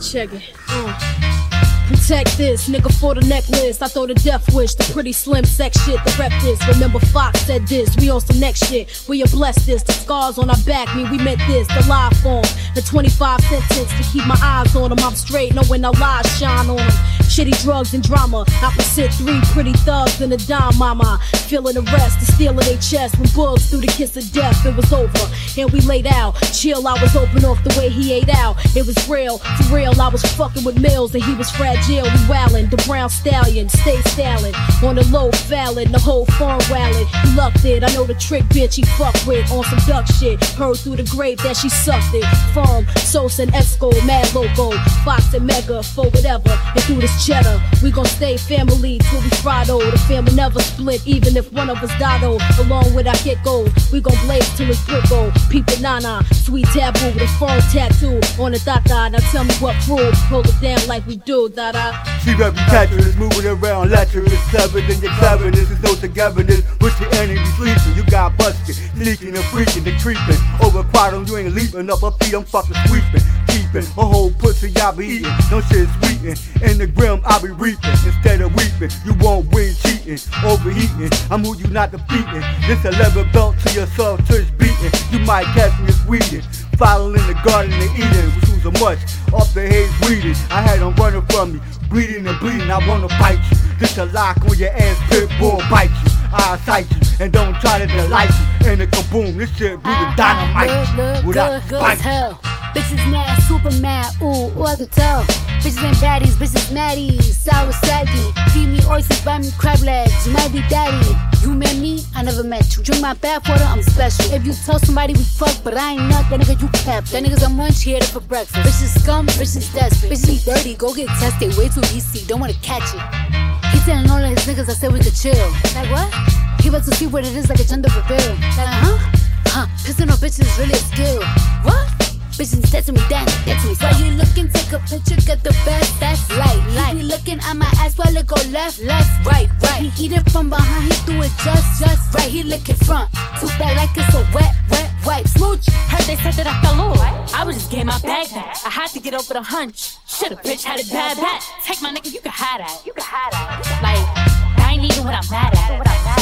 Check it. Uh. Protect this, nigga for the necklace. I throw the death wish, the pretty slim sex shit, the rep this. Remember Fox said this, we on some next shit. We are blessed this, the scars on our back mean we meant this. The live form, the 25 sentence to keep my eyes on them. I'm straight, knowing our lies shine on them. Shitty drugs and drama. I Opposite three pretty thugs and a dime mama. Feeling the rest, the steel in their chest. When bugs through the kiss of death, it was over. And we laid out. Chill, I was open off the way he ate out. It was real, for real. I was fucking with Mills and he was fragile. We wildin', the brown stallion, stay stalin'. On the low fallin', the whole farm wallin'. He lucked it, I know the trick bitch he fuck with. On some duck shit, heard through the grave that she sucked it. Firm, Sos and Esco, Mad Loco, Fox and Mega, for whatever. And through this cheddar, we gon' stay family till we Friday. The family never split, even if one of us died. Oh, along with our get gold, we gon' blaze till it's brick gold. People nana, sweet taboo with a phone tattoo on the dada. Now tell me what proof, hold it down like we do, dada. She rep catchers, moving around lecherous, seven in your cleverness, there's no togetherness. With the enemy sleeping, you got busted, sneaking and freaking and creeping. Over quadrant, you ain't leaping up a feet, I'm fucking sweeping. Keeping a whole pussy, I be eating. No shit sweetin'. In the grim, I be reaping. Instead of weeping, you won't win cheating, overheating. I'm who you not defeating. This a leather belt to your soul, touch beating. You might catch me as weeding. Following the garden and eating, which was a much off the haze weeding. I had them running from me, bleeding and bleeding. I wanna bite you. This a lock on your ass, pit bull bite you. I sight you and don't try to delight you. And a kaboom, this shit be the dynamite. Without good, good bite as hell. Bitches mad, super mad, ooh, can tell. Bitches ain't baddies, bitches maddies, sour saggy. Feed me oysters, buy me crab legs, you might be daddy. You met me, I never met you. Drink my bath water, I'm special. If you tell somebody we fuck, but I ain't nut, that nigga you cap. That niggas I'm munch here for breakfast. Bitches scum, bitches desperate. Bitches be dirty, go get tested, way too easy, don't wanna catch it. He telling all of his niggas I said we could chill. Like what? He about to see what it is like a gender reveal. Like, huh? Huh? Pissing on bitches really a skill. What? Bitches that's me down, that's me. While you looking, take a picture, get the best, that's light, light. He be looking at my ass while it go left, left, right, right. He eat it from behind, he do it just, just right. He licking front, too bad like it's a wet, wet wipe. Smooch, Heard they said that I fell off. I was just getting my bag back. I had to get over the hunch. Shoulda bitch had it bad back. Take my nigga, you can hide that. You can hide that. Like, I ain't even what I'm mad at.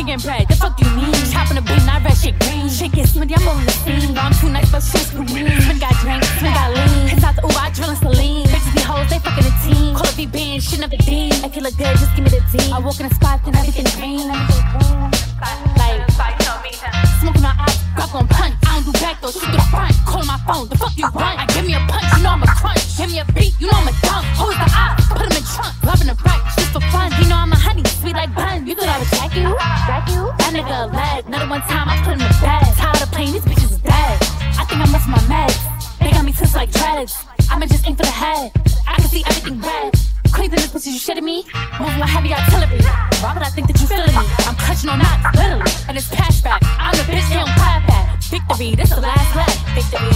Big and bread, the fuck you mean? Chopping a bean, I red shit green. Shit get smitty, I'm on the scene. I'm too nice, but shit's for me. Swing got drinks, swing got lean. Hits out the ooh, I drillin' saline. Bitches be hoes, they fucking a team. Call it be being, shit never D. If you look good, just give me the D. I walk in the spot, then everything green. Like, smoking my eyes, rock on punch. I don't do back though, shoot the front. Call my phone, the fuck you want? I give me a punch, you know I'm a crunch. Give me a beat, you know I'm a dunk. Hold the eye, put him in trunk. Rubbing the right, just for fun. You know I'm a honey, sweet like bun. You thought I would jack you? Jack you? That nigga a leg. Another one time, I put him in bed. Tired of playing, these bitches is dead. I think I'm missing my meds. They got me twist like dreads. I'ma just aim for the head. I can see everything red. Creeping this bitch, you shitting me? Moving my heavy artillery. Why would I think that you feeling me? I'm clutching on knots, literally. And it's cash back. I'm the bitch they don't clap at. Victory, this the last lap. Victory,